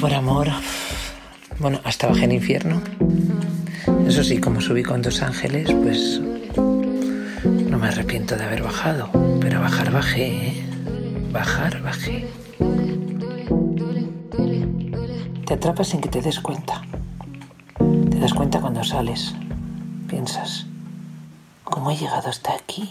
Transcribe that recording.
por amor. Bueno, hasta bajé en infierno. Eso sí, como subí con dos ángeles, pues no me arrepiento de haber bajado. Pero bajar bajé, ¿eh? Bajar bajé. Te atrapas sin que te des cuenta. Te das cuenta cuando sales. Piensas, ¿cómo he llegado hasta aquí?